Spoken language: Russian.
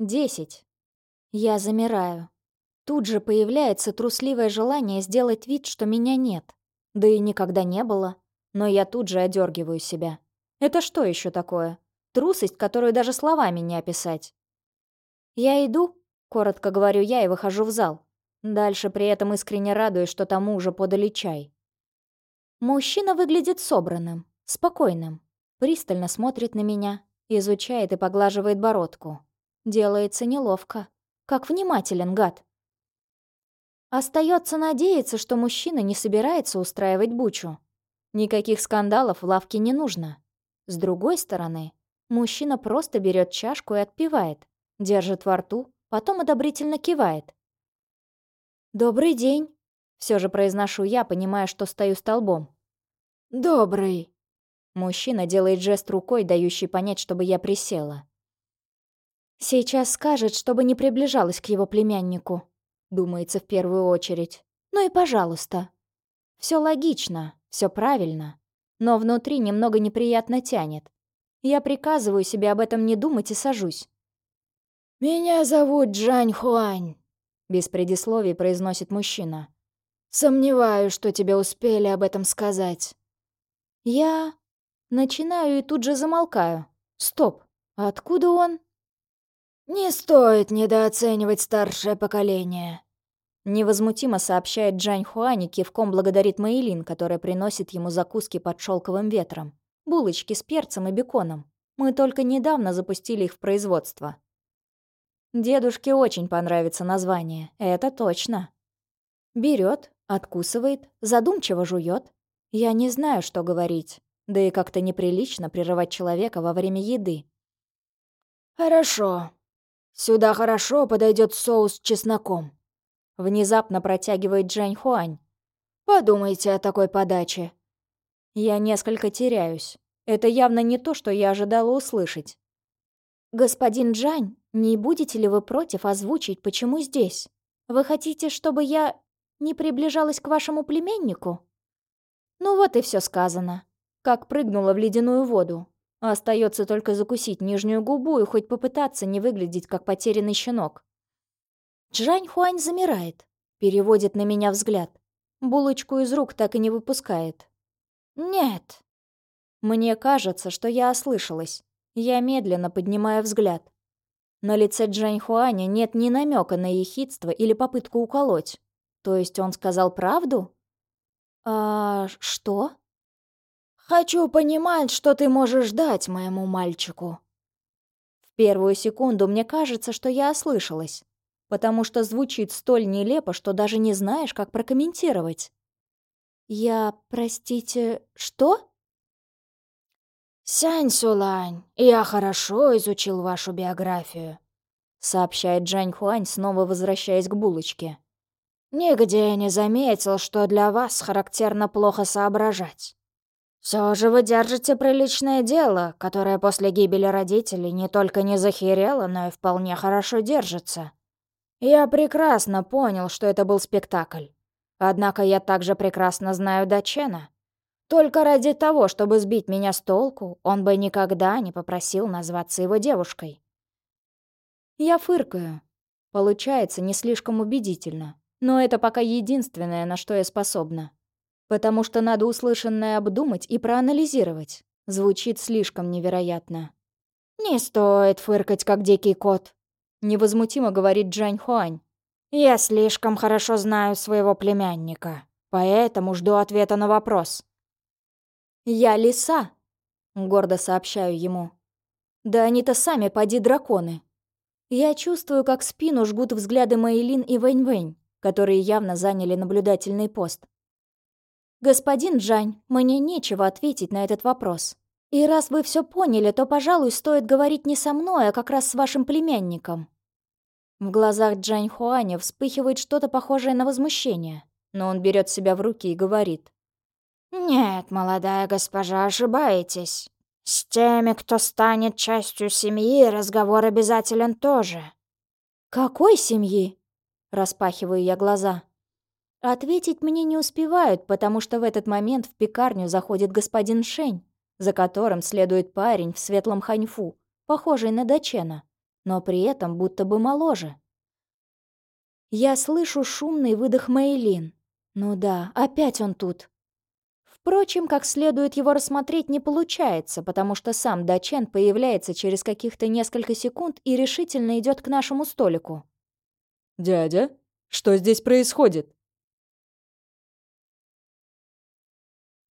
Десять. Я замираю. Тут же появляется трусливое желание сделать вид, что меня нет. Да и никогда не было. Но я тут же одергиваю себя. Это что еще такое? Трусость, которую даже словами не описать. «Я иду», — коротко говорю я и выхожу в зал. Дальше при этом искренне радуюсь, что тому уже подали чай. Мужчина выглядит собранным, спокойным, пристально смотрит на меня, изучает и поглаживает бородку. Делается неловко. Как внимателен, гад. Остается надеяться, что мужчина не собирается устраивать бучу. Никаких скандалов в лавке не нужно. С другой стороны, мужчина просто берет чашку и отпивает, держит во рту, потом одобрительно кивает. «Добрый день», — все же произношу я, понимая, что стою столбом. «Добрый». Мужчина делает жест рукой, дающий понять, чтобы я присела. Сейчас скажет, чтобы не приближалась к его племяннику думается в первую очередь. Ну и пожалуйста. Все логично, все правильно. Но внутри немного неприятно тянет. Я приказываю себе об этом не думать и сажусь. «Меня зовут Джань Хуань», — без предисловий произносит мужчина. «Сомневаюсь, что тебе успели об этом сказать». Я... Начинаю и тут же замолкаю. Стоп, откуда он? «Не стоит недооценивать старшее поколение», Невозмутимо сообщает Джань Хуань и кивком благодарит Мэйлин, которая приносит ему закуски под шелковым ветром. Булочки с перцем и беконом. Мы только недавно запустили их в производство. Дедушке очень понравится название, это точно. Берет, откусывает, задумчиво жует. Я не знаю, что говорить. Да и как-то неприлично прерывать человека во время еды. «Хорошо. Сюда хорошо подойдет соус с чесноком», Внезапно протягивает Джань Хуань. «Подумайте о такой подаче». Я несколько теряюсь. Это явно не то, что я ожидала услышать. «Господин Джань, не будете ли вы против озвучить, почему здесь? Вы хотите, чтобы я не приближалась к вашему племеннику?» Ну вот и все сказано. Как прыгнула в ледяную воду. Остается только закусить нижнюю губу и хоть попытаться не выглядеть как потерянный щенок. Джань Хуань замирает, переводит на меня взгляд. Булочку из рук так и не выпускает. «Нет». Мне кажется, что я ослышалась. Я медленно поднимаю взгляд. На лице Джань Хуаня нет ни намека на ехидство или попытку уколоть. То есть он сказал правду? А что? «Хочу понимать, что ты можешь дать моему мальчику». В первую секунду мне кажется, что я ослышалась потому что звучит столь нелепо, что даже не знаешь, как прокомментировать. «Я, простите, что?» «Сянь Сулань, я хорошо изучил вашу биографию», — сообщает Джань Хуань, снова возвращаясь к булочке. «Нигде не заметил, что для вас характерно плохо соображать. Все же вы держите приличное дело, которое после гибели родителей не только не захерело, но и вполне хорошо держится. Я прекрасно понял, что это был спектакль. Однако я также прекрасно знаю Дачена. Только ради того, чтобы сбить меня с толку, он бы никогда не попросил назваться его девушкой. Я фыркаю. Получается не слишком убедительно. Но это пока единственное, на что я способна. Потому что надо услышанное обдумать и проанализировать. Звучит слишком невероятно. «Не стоит фыркать, как дикий кот», Невозмутимо говорит Джань Хуань. «Я слишком хорошо знаю своего племянника, поэтому жду ответа на вопрос». «Я лиса», — гордо сообщаю ему. «Да они-то сами поди драконы». Я чувствую, как спину жгут взгляды Мэйлин и Вэнь-Вэнь, которые явно заняли наблюдательный пост. «Господин Джань, мне нечего ответить на этот вопрос. И раз вы все поняли, то, пожалуй, стоит говорить не со мной, а как раз с вашим племянником». В глазах Джань Хуаня вспыхивает что-то похожее на возмущение, но он берет себя в руки и говорит. «Нет, молодая госпожа, ошибаетесь. С теми, кто станет частью семьи, разговор обязателен тоже». «Какой семьи?» — распахиваю я глаза. Ответить мне не успевают, потому что в этот момент в пекарню заходит господин Шень, за которым следует парень в светлом ханьфу, похожий на Дачена. но при этом будто бы моложе. Я слышу шумный выдох Мэйлин. Ну да, опять он тут. Впрочем, как следует его рассмотреть не получается, потому что сам Дачен появляется через каких-то несколько секунд и решительно идет к нашему столику. «Дядя, что здесь происходит?»